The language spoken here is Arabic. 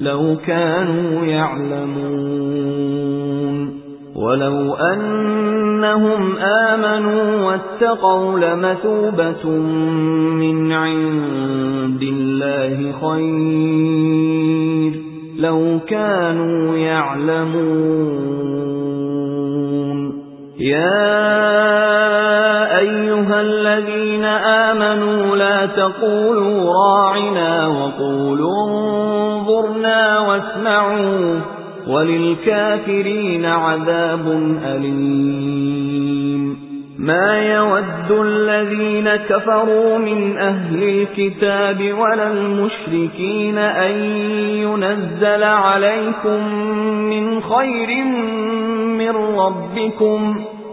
لَوْ كَانُوا يَعْلَمُونَ. وَلَوْ أَنَّهُمْ آمَنُوا وَاتَّقَوْا لَمَثُوبَةٌ مِنْ عِندِ اللَّهِ خَيْرٌ. لَوْ كَانُوا يَعْلَمُونَ. يَا تَقُولُوا رَاعِنَا وَقُولُوا انظُرْنَا وَاسْمَعُوا وَلِلْكَافِرِينَ عَذَابٌ أَلِيمٌ. مَا يَوَدُّ الَّذِينَ كَفَرُوا مِنْ أَهْلِ الْكِتَابِ وَلَا الْمُشْرِكِينَ أَن يُنَزَّلَ عَلَيْكُم مِّنْ خَيْرٍ مِّن رَّبِّكُمْ